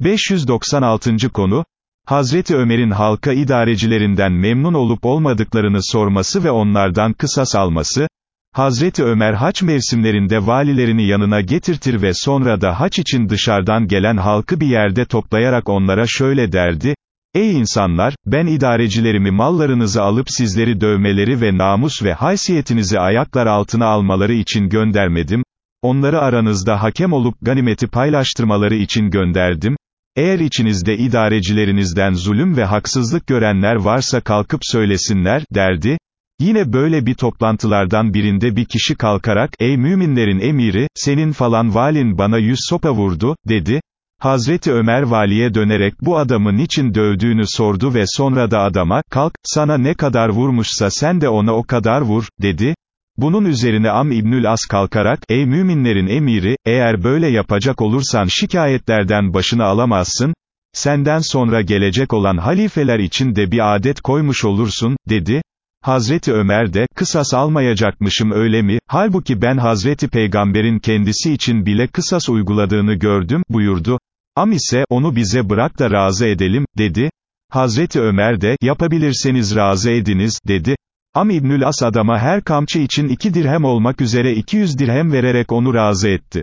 596. konu, Hazreti Ömer'in halka idarecilerinden memnun olup olmadıklarını sorması ve onlardan kısas alması, Hazreti Ömer haç mevsimlerinde valilerini yanına getirtir ve sonra da haç için dışarıdan gelen halkı bir yerde toplayarak onlara şöyle derdi, Ey insanlar, ben idarecilerimi mallarınızı alıp sizleri dövmeleri ve namus ve haysiyetinizi ayaklar altına almaları için göndermedim, onları aranızda hakem olup ganimeti paylaştırmaları için gönderdim, eğer içinizde idarecilerinizden zulüm ve haksızlık görenler varsa kalkıp söylesinler, derdi, Yine böyle bir toplantılardan birinde bir kişi kalkarak, ey müminlerin emiri, senin falan valin bana yüz sopa vurdu, dedi. Hazreti Ömer valiye dönerek bu adamın için dövdüğünü sordu ve sonra da adama, kalk, sana ne kadar vurmuşsa sen de ona o kadar vur, dedi. Bunun üzerine Am İbnül As kalkarak, ey müminlerin emiri, eğer böyle yapacak olursan şikayetlerden başını alamazsın, senden sonra gelecek olan halifeler için de bir adet koymuş olursun, dedi. Hazreti Ömer de, kısas almayacakmışım öyle mi, halbuki ben Hazreti Peygamber'in kendisi için bile kısas uyguladığını gördüm, buyurdu. Am ise, onu bize bırak da razı edelim, dedi. Hazreti Ömer de, yapabilirseniz razı ediniz, dedi. Am İbnül As adama her kamçı için iki dirhem olmak üzere 200 dirhem vererek onu razı etti.